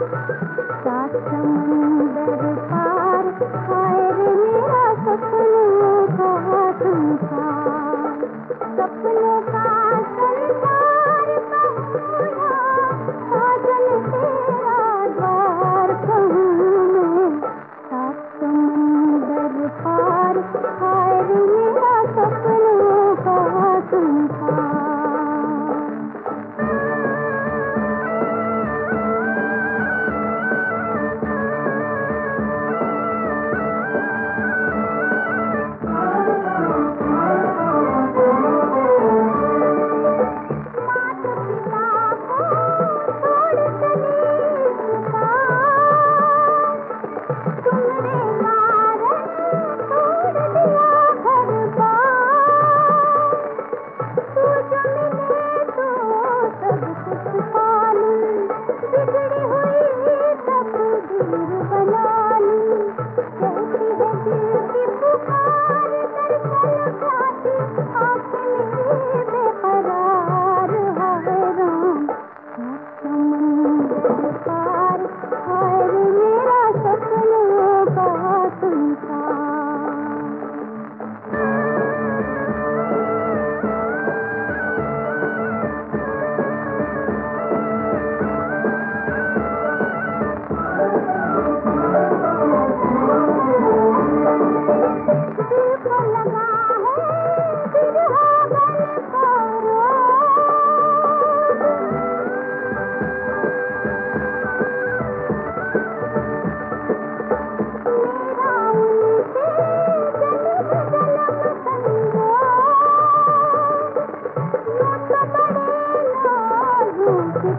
सात समंदर पार, हाय रे मेरा सपनों का सपनों का संसार कहूँगा पार, हाय रे मेरा सपनों पार